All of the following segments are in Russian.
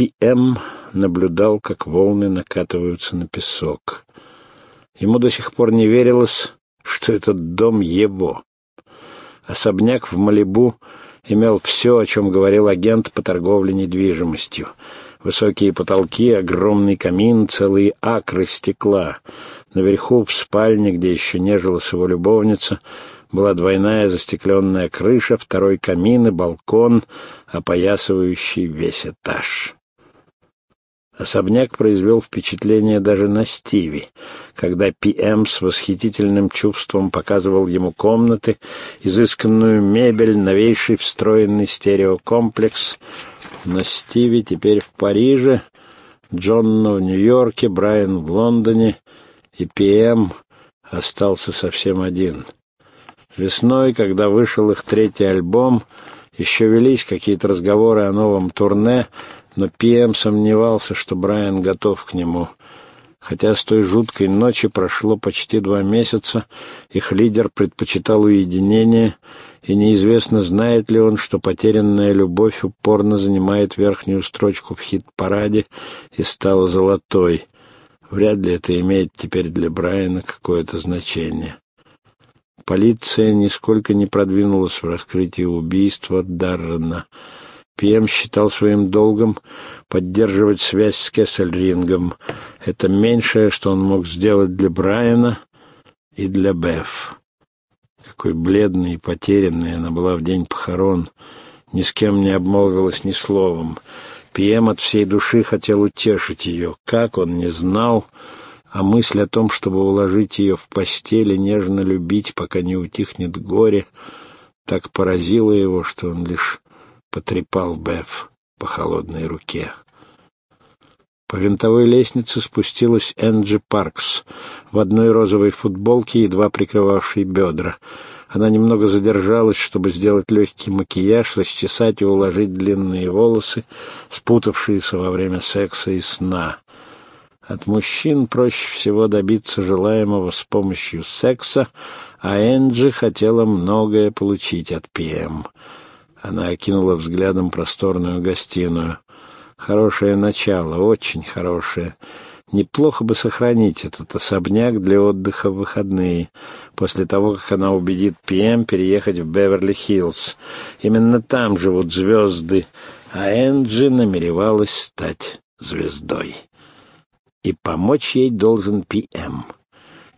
Пи-Эм наблюдал, как волны накатываются на песок. Ему до сих пор не верилось, что этот дом его. Особняк в Малибу имел все, о чем говорил агент по торговле недвижимостью. Высокие потолки, огромный камин, целые акры стекла. Наверху, в спальне, где еще нежилась его любовница, была двойная застекленная крыша, второй камин и балкон, опоясывающий весь этаж. Особняк произвел впечатление даже на Стиви, когда Пи-Эм с восхитительным чувством показывал ему комнаты, изысканную мебель, новейший встроенный стереокомплекс. Но Стиви теперь в Париже, Джонна в Нью-Йорке, Брайан в Лондоне, и Пи-Эм остался совсем один. Весной, когда вышел их третий альбом, еще велись какие-то разговоры о новом турне — но Пиэм сомневался, что Брайан готов к нему. Хотя с той жуткой ночи прошло почти два месяца, их лидер предпочитал уединение, и неизвестно, знает ли он, что потерянная любовь упорно занимает верхнюю строчку в хит-параде и стала золотой. Вряд ли это имеет теперь для Брайана какое-то значение. Полиция нисколько не продвинулась в раскрытии убийства Даррена — Пьем считал своим долгом поддерживать связь с Кессельрингом. Это меньшее, что он мог сделать для Брайана и для Беф. Какой бледной и потерянной она была в день похорон. Ни с кем не обмолвилась ни словом. Пьем от всей души хотел утешить ее. Как он не знал, а мысль о том, чтобы уложить ее в постель и нежно любить, пока не утихнет горе, так поразила его, что он лишь потрепал Беф по холодной руке. По винтовой лестнице спустилась Энджи Паркс в одной розовой футболке, едва прикрывавшей бедра. Она немного задержалась, чтобы сделать легкий макияж, расчесать и уложить длинные волосы, спутавшиеся во время секса и сна. От мужчин проще всего добиться желаемого с помощью секса, а Энджи хотела многое получить от ПМ. Она окинула взглядом просторную гостиную. Хорошее начало, очень хорошее. Неплохо бы сохранить этот особняк для отдыха в выходные, после того, как она убедит Пиэм переехать в Беверли-Хиллз. Именно там живут звезды, а Энджи намеревалась стать звездой. И помочь ей должен Пиэм.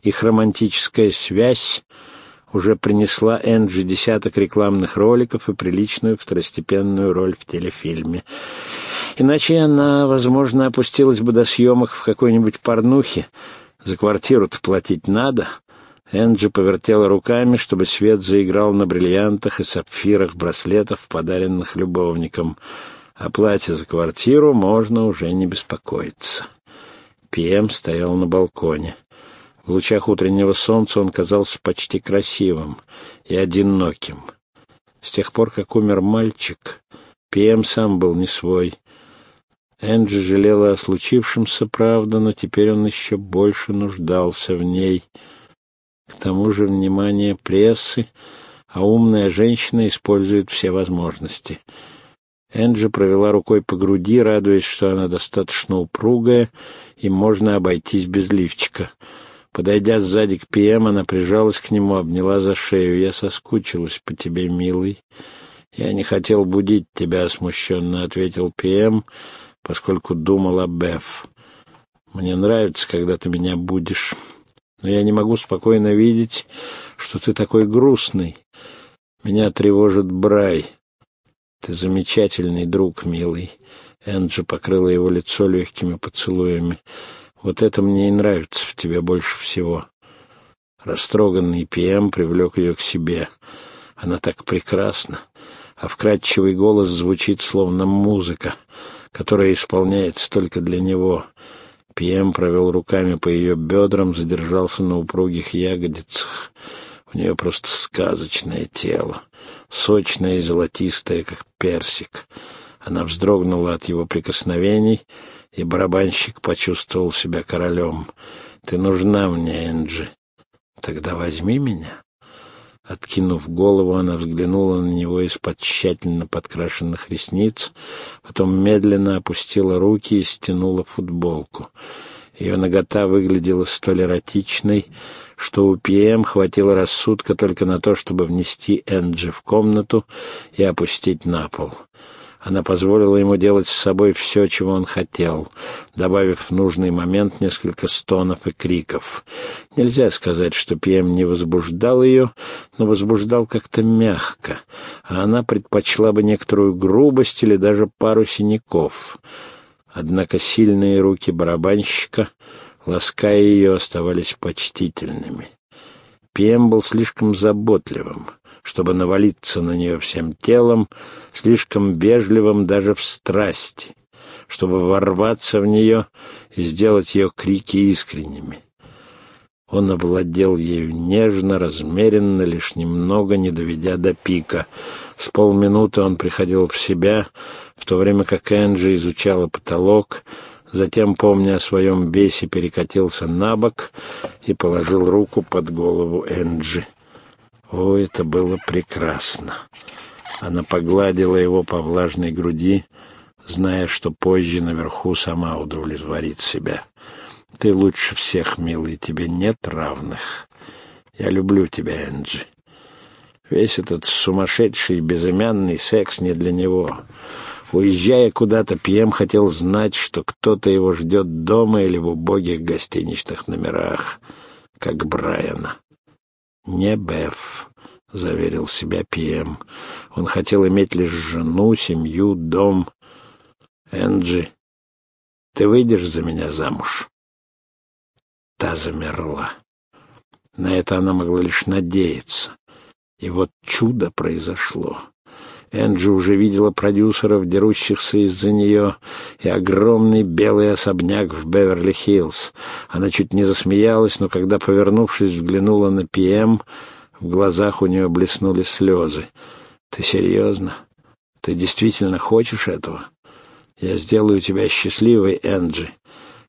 Их романтическая связь уже принесла Энджи десяток рекламных роликов и приличную второстепенную роль в телефильме. Иначе она, возможно, опустилась бы до съемок в какой-нибудь порнухе. За квартиру-то платить надо. Энджи повертела руками, чтобы свет заиграл на бриллиантах и сапфирах браслетов, подаренных любовником. О плате за квартиру можно уже не беспокоиться. Пиэм стоял на балконе. В лучах утреннего солнца он казался почти красивым и одиноким. С тех пор, как умер мальчик, Пиэм сам был не свой. Энджи жалела о случившемся, правда, но теперь он еще больше нуждался в ней. К тому же внимание прессы, а умная женщина использует все возможности. Энджи провела рукой по груди, радуясь, что она достаточно упругая, и можно обойтись без лифчика — Подойдя сзади к Пиэм, она прижалась к нему, обняла за шею. «Я соскучилась по тебе, милый». «Я не хотел будить тебя», — смущенно ответил Пиэм, поскольку думал о Беф. «Мне нравится, когда ты меня будешь, но я не могу спокойно видеть, что ты такой грустный. Меня тревожит Брай. Ты замечательный друг, милый». Энджи покрыла его лицо легкими поцелуями. Вот это мне и нравится в тебе больше всего. Растроганный Пиэм привлек ее к себе. Она так прекрасна, а вкрадчивый голос звучит словно музыка, которая исполняется только для него. Пиэм провел руками по ее бедрам, задержался на упругих ягодицах. У нее просто сказочное тело, сочное и золотистое, как персик. Она вздрогнула от его прикосновений — и барабанщик почувствовал себя королем. «Ты нужна мне, Энджи. Тогда возьми меня». Откинув голову, она взглянула на него из-под тщательно подкрашенных ресниц, потом медленно опустила руки и стянула футболку. Ее нагота выглядела столь эротичной, что у Пиэм хватило рассудка только на то, чтобы внести Энджи в комнату и опустить на пол. Она позволила ему делать с собой все, чего он хотел, добавив в нужный момент несколько стонов и криков. Нельзя сказать, что Пьем не возбуждал ее, но возбуждал как-то мягко, а она предпочла бы некоторую грубость или даже пару синяков. Однако сильные руки барабанщика, лаская ее, оставались почтительными. Пьем был слишком заботливым чтобы навалиться на нее всем телом, слишком вежливым даже в страсти, чтобы ворваться в нее и сделать ее крики искренними. Он овладел ею нежно, размеренно, лишь немного не доведя до пика. С полминуты он приходил в себя, в то время как Энджи изучала потолок, затем, помня о своем бесе, перекатился на бок и положил руку под голову Энджи. О, это было прекрасно! Она погладила его по влажной груди, зная, что позже наверху сама удовлетворит себя. «Ты лучше всех, милый, тебе нет равных. Я люблю тебя, Энджи. Весь этот сумасшедший безымянный секс не для него. Уезжая куда-то, Пьем хотел знать, что кто-то его ждет дома или в убогих гостиничных номерах, как Брайана. «Не Беф», — заверил себя Пиэм. Он хотел иметь лишь жену, семью, дом. «Энджи, ты выйдешь за меня замуж?» Та замерла. На это она могла лишь надеяться. И вот чудо произошло. Энджи уже видела продюсеров, дерущихся из-за нее, и огромный белый особняк в Беверли-Хиллз. Она чуть не засмеялась, но когда, повернувшись, взглянула на Пи.М., в глазах у нее блеснули слезы. «Ты серьезно? Ты действительно хочешь этого? Я сделаю тебя счастливой, Энджи.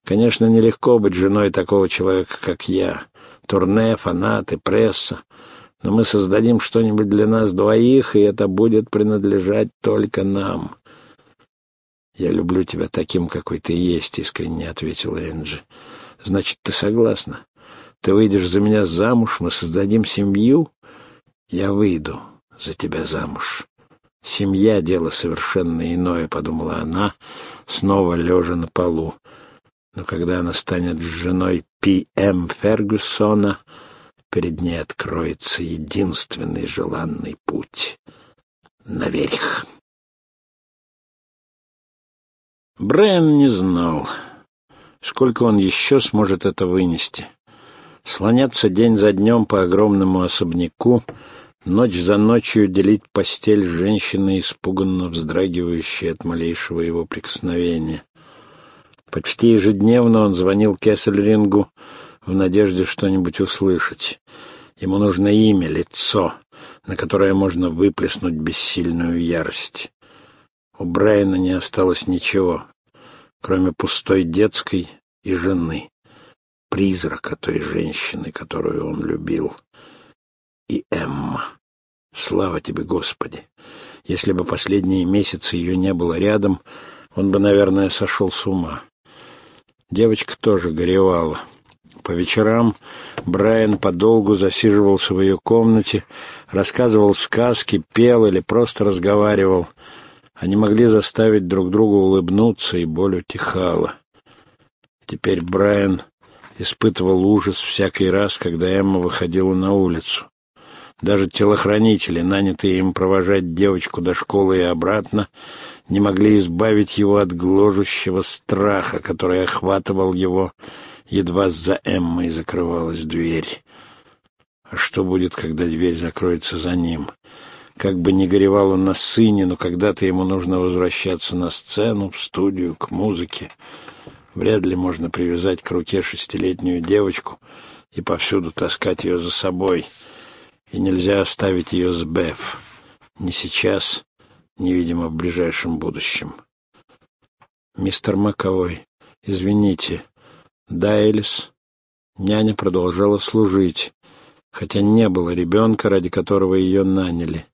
Конечно, нелегко быть женой такого человека, как я. Турне, фанаты, пресса но мы создадим что-нибудь для нас двоих, и это будет принадлежать только нам. «Я люблю тебя таким, какой ты есть», — искренне ответила Энджи. «Значит, ты согласна? Ты выйдешь за меня замуж, мы создадим семью? Я выйду за тебя замуж». «Семья — дело совершенно иное», — подумала она, снова лежа на полу. Но когда она станет женой Пи М. Фергюсона, перед ней откроется единственный желанный путь — наверх. Брайан не знал, сколько он еще сможет это вынести. Слоняться день за днем по огромному особняку, ночь за ночью делить постель с женщиной, испуганно вздрагивающей от малейшего его прикосновения. Почти ежедневно он звонил Кессельрингу, в надежде что-нибудь услышать. Ему нужно имя, лицо, на которое можно выплеснуть бессильную ярость. У Брайана не осталось ничего, кроме пустой детской и жены, призрака той женщины, которую он любил, и Эмма. Слава тебе, Господи! Если бы последние месяцы ее не было рядом, он бы, наверное, сошел с ума. Девочка тоже горевала. По вечерам Брайан подолгу засиживался в ее комнате, рассказывал сказки, пел или просто разговаривал. Они могли заставить друг друга улыбнуться, и боль утихала. Теперь Брайан испытывал ужас всякий раз, когда Эмма выходила на улицу. Даже телохранители, нанятые им провожать девочку до школы и обратно, не могли избавить его от гложущего страха, который охватывал его Едва за Эммой закрывалась дверь. А что будет, когда дверь закроется за ним? Как бы ни горевал он на сыне, но когда-то ему нужно возвращаться на сцену, в студию, к музыке. Вряд ли можно привязать к руке шестилетнюю девочку и повсюду таскать ее за собой. И нельзя оставить ее с Беф. Ни сейчас, ни, видимо, в ближайшем будущем. «Мистер Маковой, извините, да, Элис. Няня продолжала служить. хотя не было ребенка, ради которого ее наняли.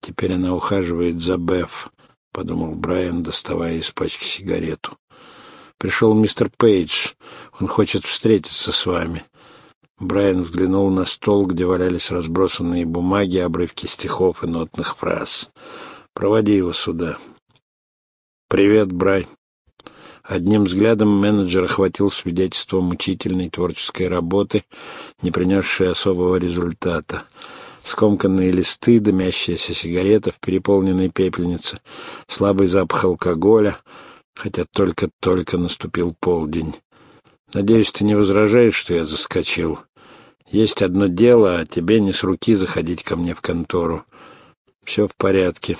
Теперь она ухаживает за Беф, — подумал Брайан, доставая из пачки сигарету. Пришел мистер Пейдж. Он хочет встретиться с вами. Брайан взглянул на стол, где валялись разбросанные бумаги, обрывки стихов и нотных фраз. «Проводи его сюда». «Привет, Брай». Одним взглядом менеджер охватил свидетельство мучительной творческой работы, не принесшей особого результата. Скомканные листы, дымящаяся сигарета в переполненной пепельнице, слабый запах алкоголя — хотя только-только наступил полдень. Надеюсь, ты не возражаешь, что я заскочил. Есть одно дело, а тебе не с руки заходить ко мне в контору. Все в порядке.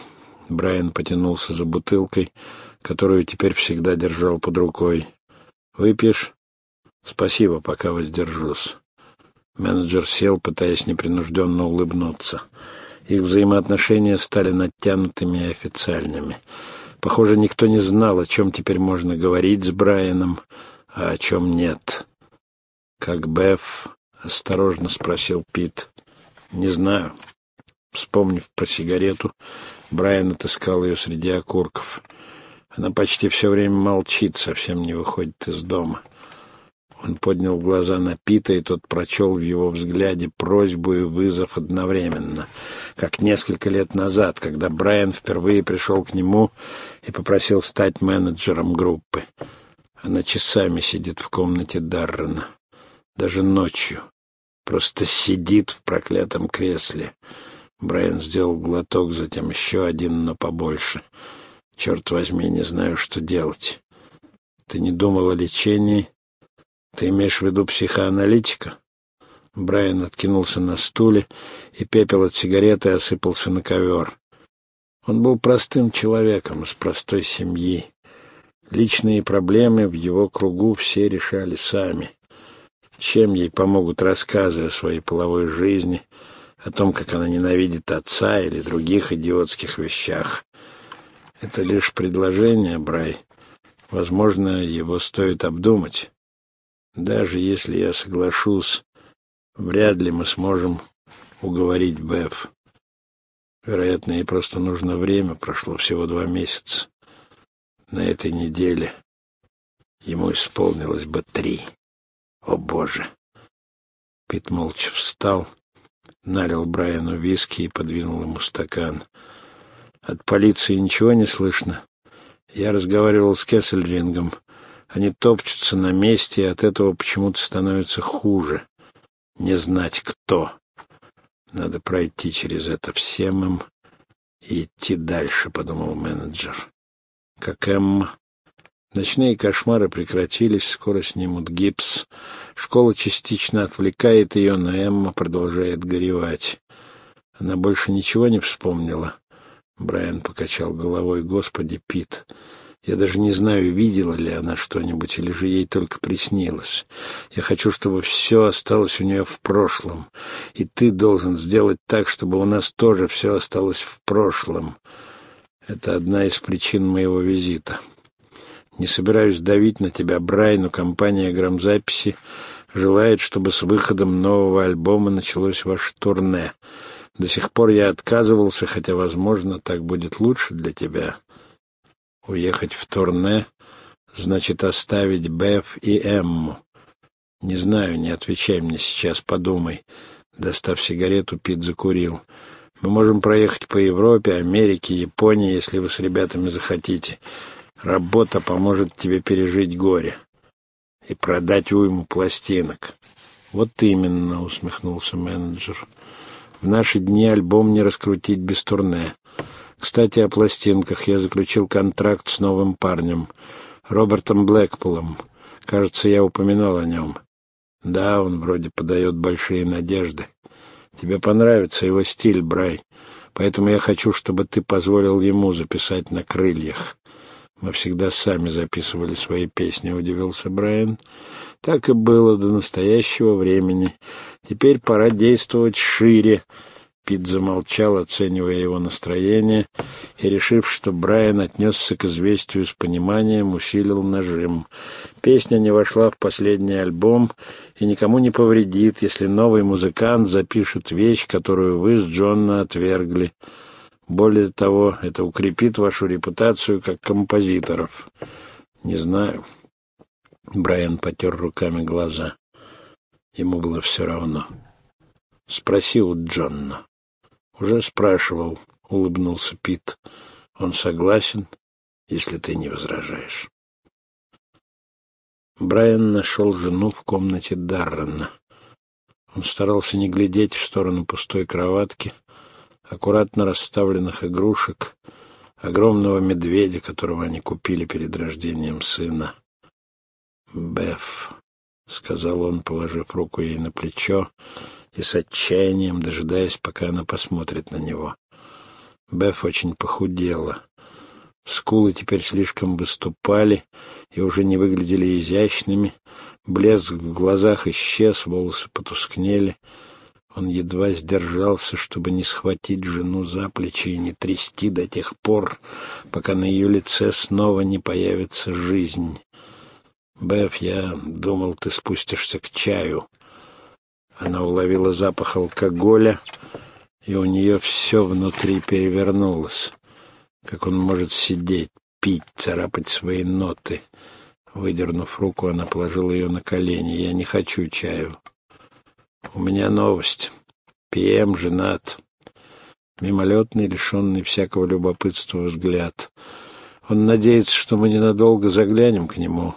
Брайан потянулся за бутылкой, которую теперь всегда держал под рукой. Выпьешь? Спасибо, пока воздержусь. Менеджер сел, пытаясь непринужденно улыбнуться. Их взаимоотношения стали натянутыми и официальными. Похоже, никто не знал, о чем теперь можно говорить с Брайаном, а о чем нет. «Как Беф?» — осторожно спросил Пит. «Не знаю». Вспомнив про сигарету, Брайан отыскал ее среди окурков. Она почти все время молчит, совсем не выходит из дома. Он поднял глаза на Пита, и тот прочел в его взгляде просьбу и вызов одновременно, как несколько лет назад, когда Брайан впервые пришел к нему и попросил стать менеджером группы. Она часами сидит в комнате Даррена, даже ночью, просто сидит в проклятом кресле. Брайан сделал глоток, затем еще один, но побольше. Черт возьми, не знаю, что делать. Ты не думал о лечении? Ты имеешь в виду психоаналитика? Брайан откинулся на стуле, и пепел от сигареты осыпался на ковер. Он был простым человеком из простой семьи. Личные проблемы в его кругу все решали сами. Чем ей помогут рассказы о своей половой жизни, о том, как она ненавидит отца или других идиотских вещах? Это лишь предложение, Брай. Возможно, его стоит обдумать. Даже если я соглашусь, вряд ли мы сможем уговорить Беф. Вероятно, ей просто нужно время, прошло всего два месяца. На этой неделе ему исполнилось бы три. О, Боже! Пит молча встал, налил Брайану виски и подвинул ему стакан. От полиции ничего не слышно. Я разговаривал с Кессельрингом. Они топчутся на месте, и от этого почему-то становится хуже. Не знать, кто. Надо пройти через это всем им и идти дальше, — подумал менеджер. Как Эмма. Ночные кошмары прекратились, скоро снимут гипс. Школа частично отвлекает ее, но Эмма продолжает горевать. Она больше ничего не вспомнила. Брайан покачал головой. «Господи, Пит, я даже не знаю, видела ли она что-нибудь, или же ей только приснилось. Я хочу, чтобы все осталось у нее в прошлом. И ты должен сделать так, чтобы у нас тоже все осталось в прошлом. Это одна из причин моего визита. Не собираюсь давить на тебя, Брай, но компания грамзаписи желает, чтобы с выходом нового альбома началось ваше турне. До сих пор я отказывался, хотя, возможно, так будет лучше для тебя. Уехать в турне значит оставить Беф и Эмму. Не знаю, не отвечай мне сейчас, подумай. Достав сигарету, Пит закурил. Мы можем проехать по Европе, Америке, Японии, если вы с ребятами захотите. Работа поможет тебе пережить горе и продать уйму пластинок. Вот именно, усмехнулся менеджер. В наши дни альбом не раскрутить без турне. Кстати, о пластинках. Я заключил контракт с новым парнем, Робертом Блэкпулом. Кажется, я упоминал о нем. Да, он вроде подает большие надежды. Тебе понравится его стиль, Брай. Поэтому я хочу, чтобы ты позволил ему записать на крыльях. Мы всегда сами записывали свои песни, удивился Брайан. Так и было до настоящего времени. Теперь пора действовать шире. Пит замолчал, оценивая его настроение, и, решив, что Брайан отнесся к известию с пониманием, усилил нажим. Песня не вошла в последний альбом и никому не повредит, если новый музыкант запишет вещь, которую вы с Джонна отвергли. Более того, это укрепит вашу репутацию как композиторов. Не знаю. Брайан потер руками глаза. Ему было все равно. Спроси у Джонна. Уже спрашивал, улыбнулся Пит. Он согласен, если ты не возражаешь. Брайан нашел жену в комнате Даррена. Он старался не глядеть в сторону пустой кроватки, аккуратно расставленных игрушек, огромного медведя, которого они купили перед рождением сына. «Беф», — сказал он, положив руку ей на плечо и с отчаянием дожидаясь, пока она посмотрит на него. Беф очень похудела. Скулы теперь слишком выступали и уже не выглядели изящными. Блеск в глазах исчез, волосы потускнели — он едва сдержался, чтобы не схватить жену за плечи и не трясти до тех пор, пока на ее лице снова не появится жизнь. «Беф, я думал, ты спустишься к чаю». Она уловила запах алкоголя, и у нее все внутри перевернулось. Как он может сидеть, пить, царапать свои ноты? Выдернув руку, она положила ее на колени. «Я не хочу чаю». У меня новость. Пьем женат. Мимолетный, лишенный всякого любопытства взгляд. Он надеется, что мы ненадолго заглянем к нему.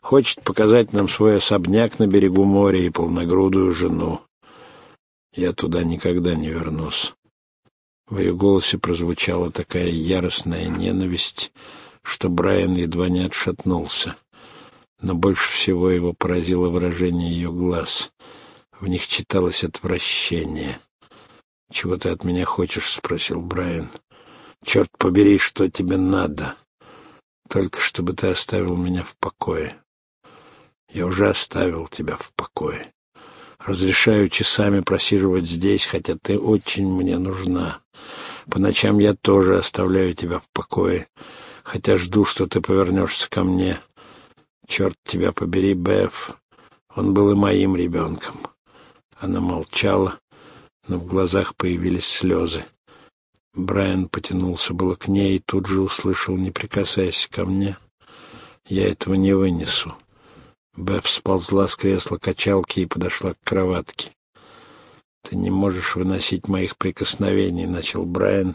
Хочет показать нам свой особняк на берегу моря и полногрудую жену. Я туда никогда не вернусь. В ее голосе прозвучала такая яростная ненависть, что Брайан едва не отшатнулся. Но больше всего его поразило выражение ее глаз. В них читалось отвращение. «Чего ты от меня хочешь?» — спросил Брайан. «Черт побери, что тебе надо? Только чтобы ты оставил меня в покое». «Я уже оставил тебя в покое. Разрешаю часами просиживать здесь, хотя ты очень мне нужна. По ночам я тоже оставляю тебя в покое, хотя жду, что ты повернешься ко мне. Черт тебя побери, Беф, он был и моим ребенком». Она молчала, но в глазах появились слезы. Брайан потянулся было к ней и тут же услышал «Не прикасайся ко мне, я этого не вынесу». Беф сползла с кресла качалки и подошла к кроватке. «Ты не можешь выносить моих прикосновений», — начал Брайан,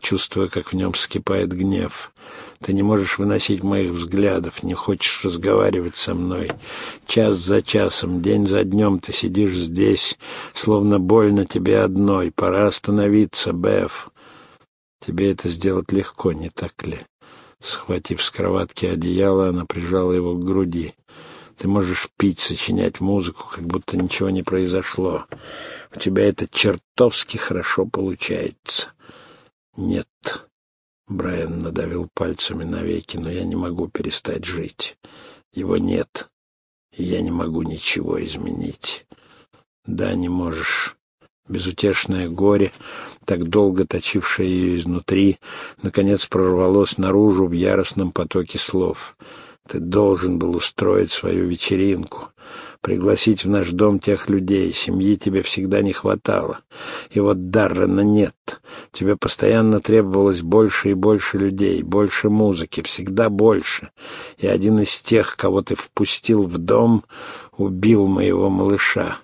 чувствуя, как в нем вскипает гнев. «Ты не можешь выносить моих взглядов, не хочешь разговаривать со мной. Час за часом, день за днем ты сидишь здесь, словно больно тебе одной. Пора остановиться, Беф. Тебе это сделать легко, не так ли?» Схватив с кроватки одеяло, она прижала его к груди. Ты можешь пить, сочинять музыку, как будто ничего не произошло. У тебя это чертовски хорошо получается. Нет. Брайан надавил пальцами на веки, но я не могу перестать жить. Его нет, и я не могу ничего изменить. Да, не можешь. Безутешное горе, так долго точившее ее изнутри, наконец прорвалось наружу в яростном потоке слов — ты должен был устроить свою вечеринку, пригласить в наш дом тех людей. Семьи тебе всегда не хватало. И вот Даррена нет. Тебе постоянно требовалось больше и больше людей, больше музыки, всегда больше. И один из тех, кого ты впустил в дом, убил моего малыша.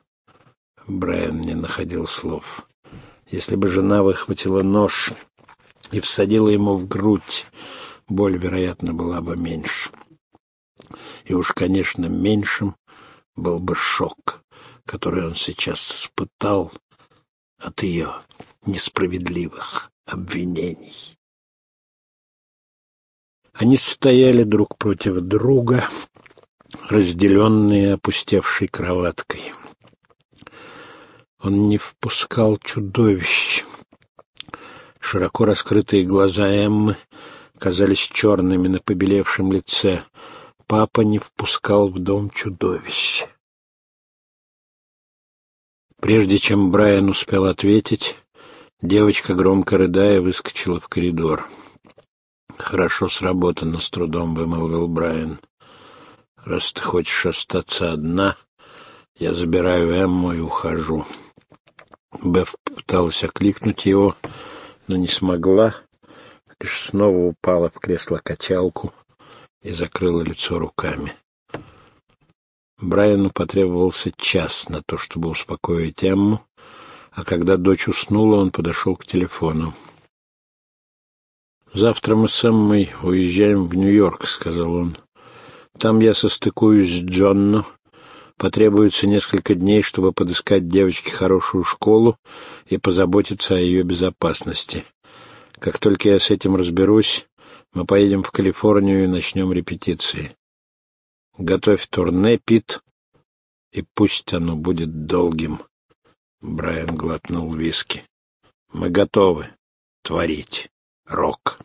Брайан не находил слов. Если бы жена выхватила нож и всадила ему в грудь, боль, вероятно, была бы меньше. И уж, конечно, меньшим был бы шок, который он сейчас испытал от ее несправедливых обвинений. Они стояли друг против друга, разделенные опустевшей кроваткой. Он не впускал чудовищ. Широко раскрытые глаза Эммы казались черными на побелевшем лице папа не впускал в дом чудовищ. Прежде чем Брайан успел ответить, Девочка, громко рыдая, выскочила в коридор. «Хорошо сработано», — с трудом вымолвил Брайан. «Раз ты хочешь остаться одна, я забираю Эмму и ухожу». Беф попыталась окликнуть его, но не смогла, лишь снова упала в кресло-качалку и закрыла лицо руками. Брайану потребовался час на то, чтобы успокоить Эмму, а когда дочь уснула, он подошел к телефону. «Завтра мы с Эммой уезжаем в Нью-Йорк», — сказал он. «Там я состыкуюсь с Джонно. Потребуется несколько дней, чтобы подыскать девочке хорошую школу и позаботиться о ее безопасности. Как только я с этим разберусь, мы поедем в Калифорнию и начнем репетиции. Готовь турне, Пит, и пусть оно будет долгим». Брайан глотнул виски. «Мы готовы творить рок».